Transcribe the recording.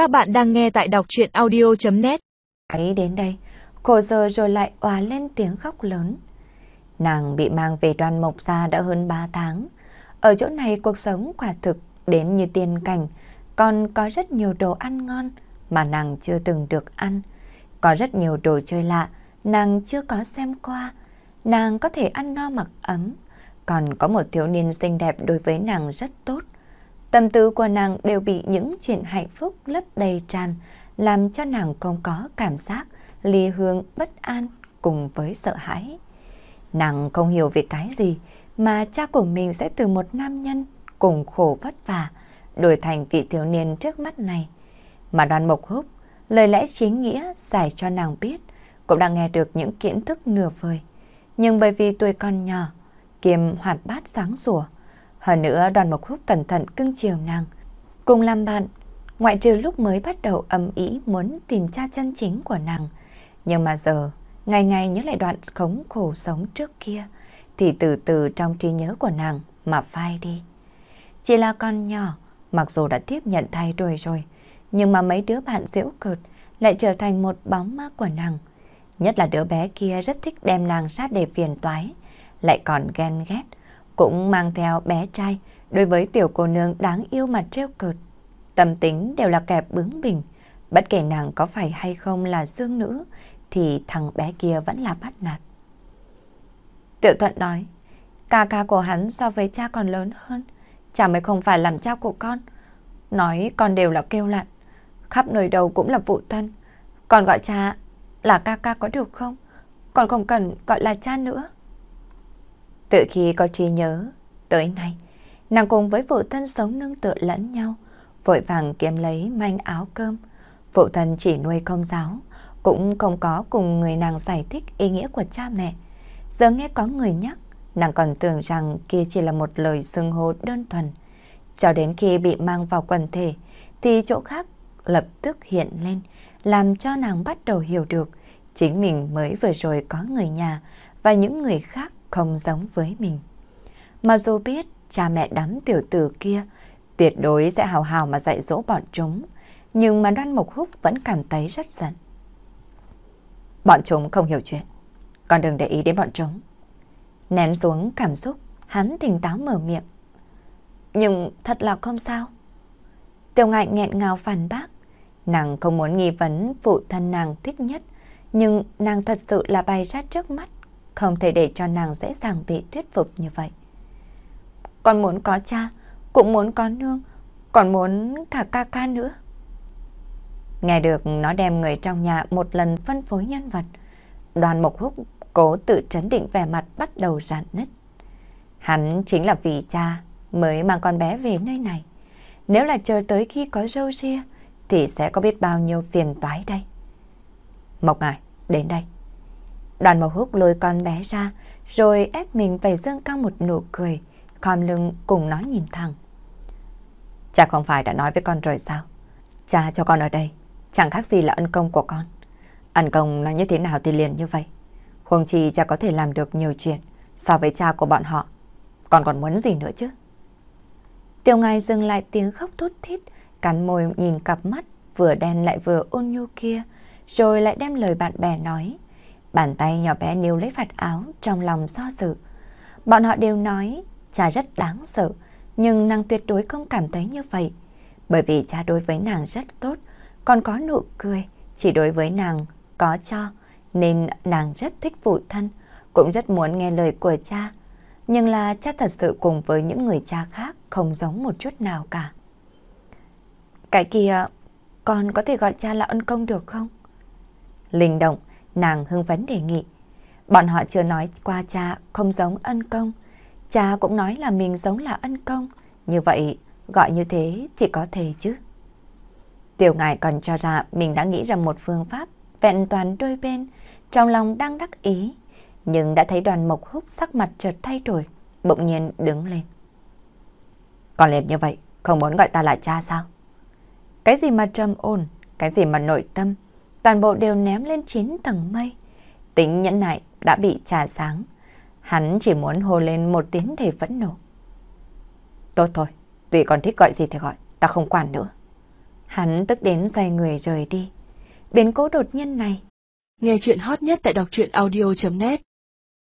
Các bạn đang nghe tại đọc chuyện audio.net Ấy đến đây, cô giờ rồi lại òa lên tiếng khóc lớn. Nàng bị mang về đoàn mộc gia đã hơn 3 tháng. Ở chỗ này cuộc sống quả thực đến như tiên cảnh, còn có rất nhiều đồ ăn ngon mà nàng chưa từng được ăn. Có rất nhiều đồ chơi lạ, nàng chưa có xem qua. Nàng có thể ăn no mặc ấm, còn có một thiếu niên xinh đẹp đối với nàng rất tốt. Tâm tư của nàng đều bị những chuyện hạnh phúc lấp đầy tràn, làm cho nàng không có cảm giác ly hương bất an cùng với sợ hãi. Nàng không hiểu về cái gì mà cha của mình sẽ từ một nam nhân cùng khổ vất vả đổi thành vị thiếu niên trước mắt này. Mà đoàn mộc húc, lời lẽ chính nghĩa giải cho nàng biết, cũng đang nghe được những kiến thức nửa vời. Nhưng bởi vì tuổi còn nhỏ, kiềm hoạt bát sáng sủa, hơn nữa đoàn mộc húc cẩn thận cưng chiều nàng. Cùng làm bạn, ngoại trừ lúc mới bắt đầu âm ý muốn tìm cha chân chính của nàng. Nhưng mà giờ, ngày ngày nhớ lại đoạn khống khổ sống trước kia, thì từ từ trong trí nhớ của nàng mà phai đi. Chỉ là con nhỏ, mặc dù đã tiếp nhận thay đổi rồi, nhưng mà mấy đứa bạn giễu cợt lại trở thành một bóng ma của nàng. Nhất là đứa bé kia rất thích đem nàng sát để phiền toái, lại còn ghen ghét, cũng mang theo bé trai đối với tiểu cô nương đáng yêu mà treo cợt. Tâm tính đều là kẻ bướng bỉnh, bất kể nàng có phải hay không là dương nữ thì thằng bé kia vẫn là bắt nạt. Tiểu thuận nói, ca ca của hắn so với cha còn lớn hơn, cha mới không phải làm cha của con. Nói con đều là kêu lặn, khắp nơi đầu cũng là vụ thân. Còn gọi cha là ca ca có được không? Còn không cần gọi là cha nữa. Từ khi có trí nhớ, tới nay, nàng cùng với phụ thân sống nương tựa lẫn nhau, vội vàng kiếm lấy manh áo cơm. Phụ thân chỉ nuôi công giáo, cũng không có cùng người nàng giải thích ý nghĩa của cha mẹ. Giờ nghe có người nhắc, nàng còn tưởng rằng kia chỉ là một lời xưng hô đơn thuần. Cho đến khi bị mang vào quần thể, thì chỗ khác lập tức hiện lên, làm cho nàng bắt đầu hiểu được chính mình mới vừa rồi có người nhà và những người khác không giống với mình. Mà dù biết cha mẹ đám tiểu tử kia tuyệt đối sẽ hào hào mà dạy dỗ bọn chúng, nhưng mà đoan mục húc vẫn cảm thấy rất giận. Bọn chúng không hiểu chuyện, còn đừng để ý đến bọn chúng. Nén xuống cảm xúc, hắn tỉnh táo mở miệng. Nhưng thật là không sao. Tiêu ngại nghẹn ngào phản bác. Nàng không muốn nghi vấn phụ thân nàng thích nhất, nhưng nàng thật sự là bày ra trước mắt không thể để cho nàng dễ dàng bị thuyết phục như vậy. Con muốn có cha, cũng muốn có nương, còn muốn cả ca ca nữa. Nghe được nó đem người trong nhà một lần phân phối nhân vật, đoàn mộc húc cố tự trấn định vẻ mặt bắt đầu rạn nứt. Hắn chính là vì cha mới mang con bé về nơi này. Nếu là chờ tới khi có râu ria thì sẽ có biết bao nhiêu phiền toái đây. Mộc ngài, đến đây. Đoàn mộc húc lôi con bé ra, rồi ép mình phải dâng cao một nụ cười, khom lưng cùng nó nhìn thẳng. Cha không phải đã nói với con rồi sao? Cha cho con ở đây, chẳng khác gì là ân công của con. Ân công nói như thế nào thì liền như vậy. Huống chi cha có thể làm được nhiều chuyện so với cha của bọn họ. Con còn muốn gì nữa chứ? tiểu ngài dừng lại tiếng khóc thút thít, cắn môi nhìn cặp mắt vừa đen lại vừa ôn nhu kia, rồi lại đem lời bạn bè nói. Bàn tay nhỏ bé níu lấy vạt áo trong lòng do dự. Bọn họ đều nói cha rất đáng sợ, nhưng nàng tuyệt đối không cảm thấy như vậy. Bởi vì cha đối với nàng rất tốt, còn có nụ cười, chỉ đối với nàng có cho, nên nàng rất thích phụ thân, cũng rất muốn nghe lời của cha. Nhưng là cha thật sự cùng với những người cha khác không giống một chút nào cả. Cái kia, con có thể gọi cha là ân công được không? Linh động, nàng hưng phấn đề nghị. Bọn họ chưa nói qua cha không giống ân công. Cha cũng nói là mình giống là ân công. Như vậy, gọi như thế thì có thể chứ. Tiểu ngài còn cho ra mình đã nghĩ ra một phương pháp vẹn toàn đôi bên, trong lòng đang đắc ý. Nhưng đã thấy đoàn mộc húc sắc mặt chợt thay đổi, bỗng nhiên đứng lên. Còn liền như vậy, không muốn gọi ta là cha sao? Cái gì mà trầm ổn, cái gì mà nội tâm, toàn bộ đều ném lên chín tầng mây. Tính nhẫn nại đã bị trà sáng. Hắn chỉ muốn hô lên một tiếng để phẫn nộ. Tốt thôi, tùy con thích gọi gì thì gọi, ta không quản nữa. Hắn tức đến xoay người rời đi. Biến cố đột nhiên này. Nghe chuyện hot nhất tại đọc truyện audio.net